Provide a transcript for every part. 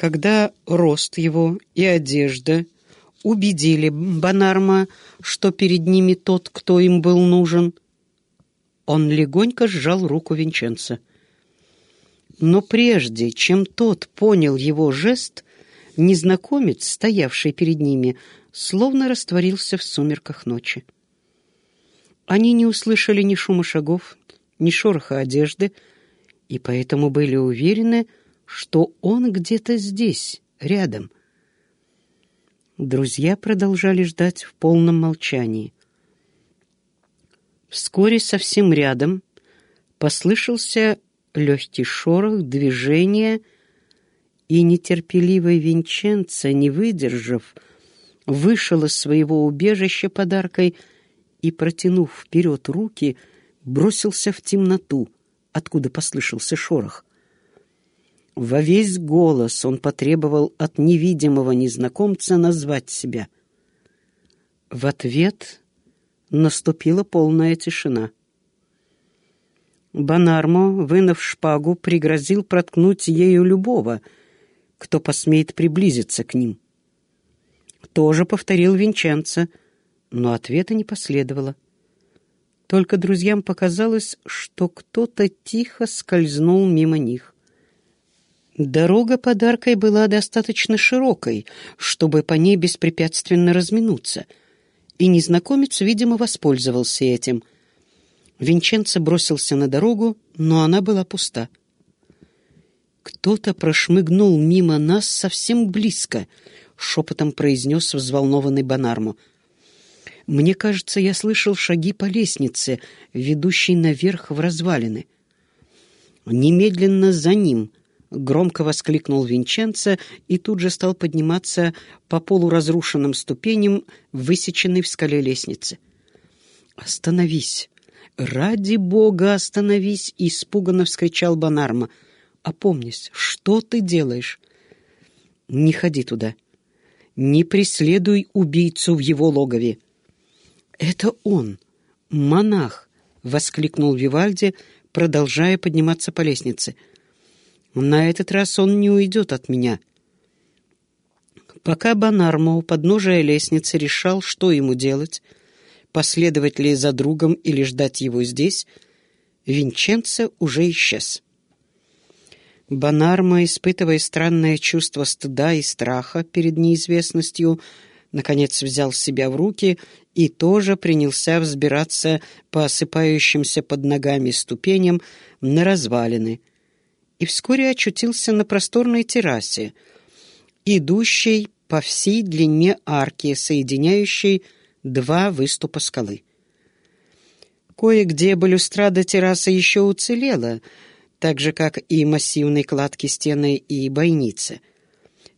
Когда рост его и одежда убедили Банарма, что перед ними тот, кто им был нужен, он легонько сжал руку Винченца. Но прежде, чем тот понял его жест, незнакомец, стоявший перед ними, словно растворился в сумерках ночи. Они не услышали ни шума шагов, ни шороха одежды, и поэтому были уверены, что он где-то здесь, рядом. Друзья продолжали ждать в полном молчании. Вскоре совсем рядом послышался легкий шорох, движение, и нетерпеливый Винченцо, не выдержав, вышел из своего убежища подаркой и, протянув вперед руки, бросился в темноту, откуда послышался шорох. Во весь голос он потребовал от невидимого незнакомца назвать себя. В ответ наступила полная тишина. Банармо, вынув шпагу, пригрозил проткнуть ею любого, кто посмеет приблизиться к ним. Тоже повторил Винченцо, но ответа не последовало. Только друзьям показалось, что кто-то тихо скользнул мимо них. Дорога подаркой была достаточно широкой, чтобы по ней беспрепятственно разминуться, и незнакомец, видимо, воспользовался этим. Винченцо бросился на дорогу, но она была пуста. «Кто-то прошмыгнул мимо нас совсем близко», — шепотом произнес взволнованный Бонармо. «Мне кажется, я слышал шаги по лестнице, ведущей наверх в развалины». Немедленно за ним —— громко воскликнул Винченцо и тут же стал подниматься по полуразрушенным ступеням, высеченной в скале лестницы. «Остановись! Ради бога, остановись!» — испуганно вскричал Бонарма. «Опомнись, что ты делаешь?» «Не ходи туда. Не преследуй убийцу в его логове». «Это он, монах!» — воскликнул Вивальди, продолжая подниматься по лестнице — на этот раз он не уйдет от меня. Пока Бонармо у подножия лестницы решал, что ему делать, последовать ли за другом или ждать его здесь, Винченцо уже исчез. Бонармо, испытывая странное чувство стыда и страха перед неизвестностью, наконец взял себя в руки и тоже принялся взбираться по осыпающимся под ногами ступеням на развалины, и вскоре очутился на просторной террасе, идущей по всей длине арки, соединяющей два выступа скалы. Кое-где балюстрада террасы еще уцелела, так же, как и массивные кладки стены и бойницы.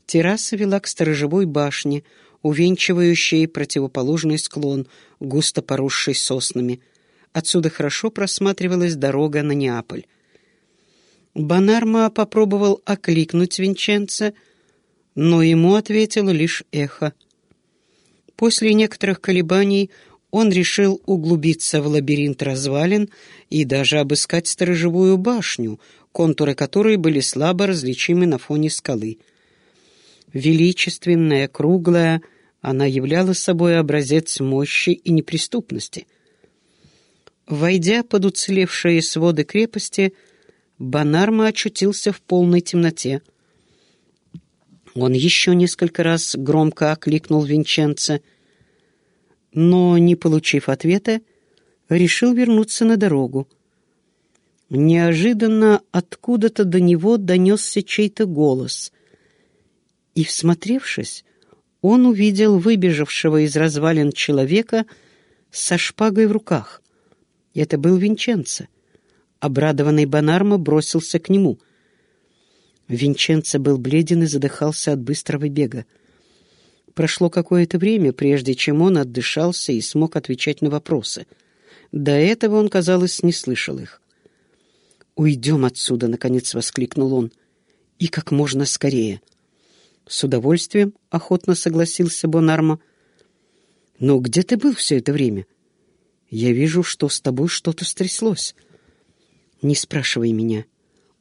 Терраса вела к сторожевой башне, увенчивающей противоположный склон, густо поросший соснами. Отсюда хорошо просматривалась дорога на Неаполь. Банарма попробовал окликнуть Винченца, но ему ответило лишь эхо. После некоторых колебаний он решил углубиться в лабиринт развалин и даже обыскать сторожевую башню, контуры которой были слабо различимы на фоне скалы. Величественная, круглая, она являла собой образец мощи и неприступности. Войдя под уцелевшие своды крепости, Банарма очутился в полной темноте. Он еще несколько раз громко окликнул Винченца, но, не получив ответа, решил вернуться на дорогу. Неожиданно откуда-то до него донесся чей-то голос, и, всмотревшись, он увидел выбежавшего из развалин человека со шпагой в руках. Это был Винченцо. Обрадованный Бонармо бросился к нему. Винченцо был бледен и задыхался от быстрого бега. Прошло какое-то время, прежде чем он отдышался и смог отвечать на вопросы. До этого он, казалось, не слышал их. «Уйдем отсюда!» — наконец воскликнул он. «И как можно скорее!» «С удовольствием!» — охотно согласился Бонармо. «Но где ты был все это время? Я вижу, что с тобой что-то стряслось». «Не спрашивай меня.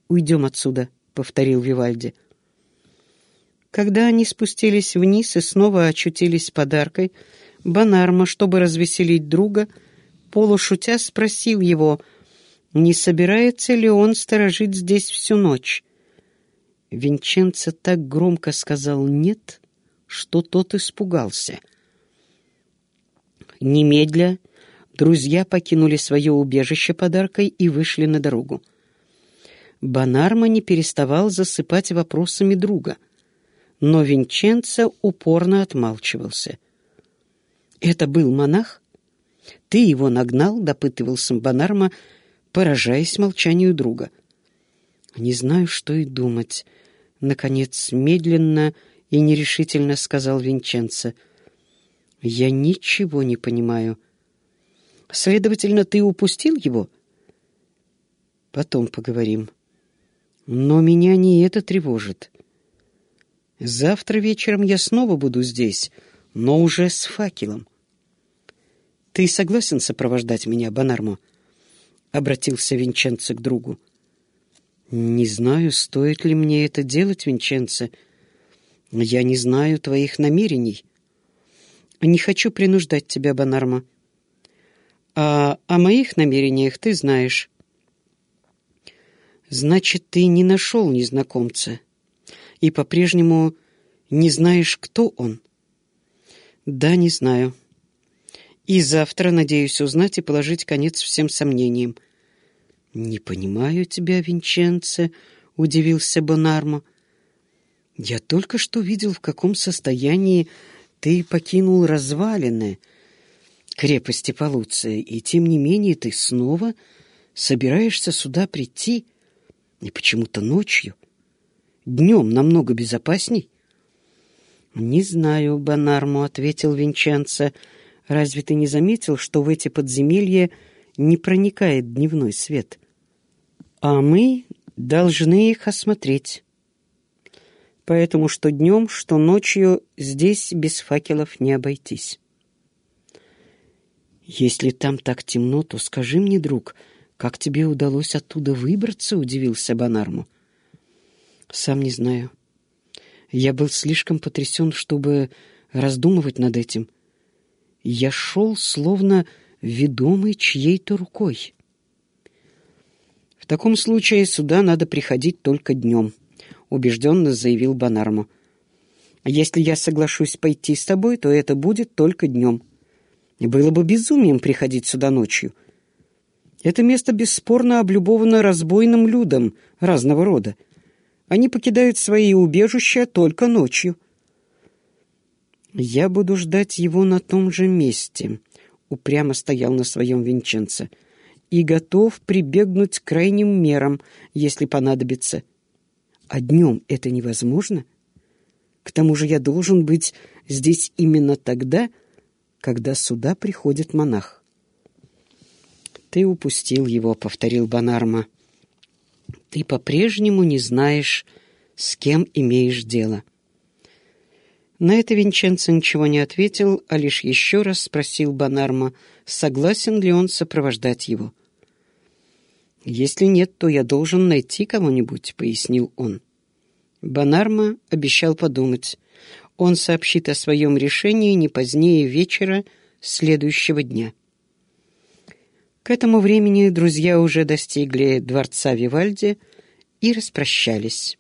Уйдем отсюда», — повторил Вивальди. Когда они спустились вниз и снова очутились под аркой, Банарма, чтобы развеселить друга, полушутя спросил его, не собирается ли он сторожить здесь всю ночь. Винченцо так громко сказал «нет», что тот испугался. Немедля друзья покинули свое убежище подаркой и вышли на дорогу. Банарма не переставал засыпать вопросами друга, но Винченцо упорно отмалчивался. «Это был монах? Ты его нагнал?» — допытывался Банарма, поражаясь молчанию друга. «Не знаю, что и думать», — наконец медленно и нерешительно сказал Винченцо. «Я ничего не понимаю. Следовательно, ты упустил его?» «Потом поговорим. Но меня не это тревожит. Завтра вечером я снова буду здесь, но уже с факелом. Ты согласен сопровождать меня, Бонармо?» — обратился Винченцо к другу. «Не знаю, стоит ли мне это делать, Винченцо. Я не знаю твоих намерений. Не хочу принуждать тебя, Бонарма. А о моих намерениях ты знаешь. Значит, ты не нашел незнакомца и по-прежнему не знаешь, кто он? Да, не знаю. И завтра надеюсь узнать и положить конец всем сомнениям. «Не понимаю тебя, Винченце», — удивился Бонармо. «Я только что видел, в каком состоянии ты покинул развалины крепости Полуция, и тем не менее ты снова собираешься сюда прийти, и почему-то ночью. Днем намного безопасней». «Не знаю, Бонармо», — ответил Винченце. «Разве ты не заметил, что в эти подземелья не проникает дневной свет?» а мы должны их осмотреть. Поэтому что днем, что ночью здесь без факелов не обойтись. «Если там так темно, то скажи мне, друг, как тебе удалось оттуда выбраться?» — удивился Бонарму. «Сам не знаю. Я был слишком потрясен, чтобы раздумывать над этим. Я шел, словно ведомый чьей-то рукой. «В таком случае сюда надо приходить только днем», — убежденно заявил Бонармо. «Если я соглашусь пойти с тобой, то это будет только днем. Было бы безумием приходить сюда ночью. Это место бесспорно облюбовано разбойным людом разного рода. Они покидают свои убежища только ночью». «Я буду ждать его на том же месте», — упрямо стоял на своем Винченце и готов прибегнуть к крайним мерам, если понадобится. А днем это невозможно. К тому же я должен быть здесь именно тогда, когда сюда приходит монах. «Ты упустил его», — повторил Банарма. «Ты по-прежнему не знаешь, с кем имеешь дело». На это Винченцо ничего не ответил, а лишь еще раз спросил Банарма, согласен ли он сопровождать его. «Если нет, то я должен найти кого-нибудь», — пояснил он. Банарма обещал подумать. Он сообщит о своем решении не позднее вечера следующего дня. К этому времени друзья уже достигли дворца Вивальди и распрощались.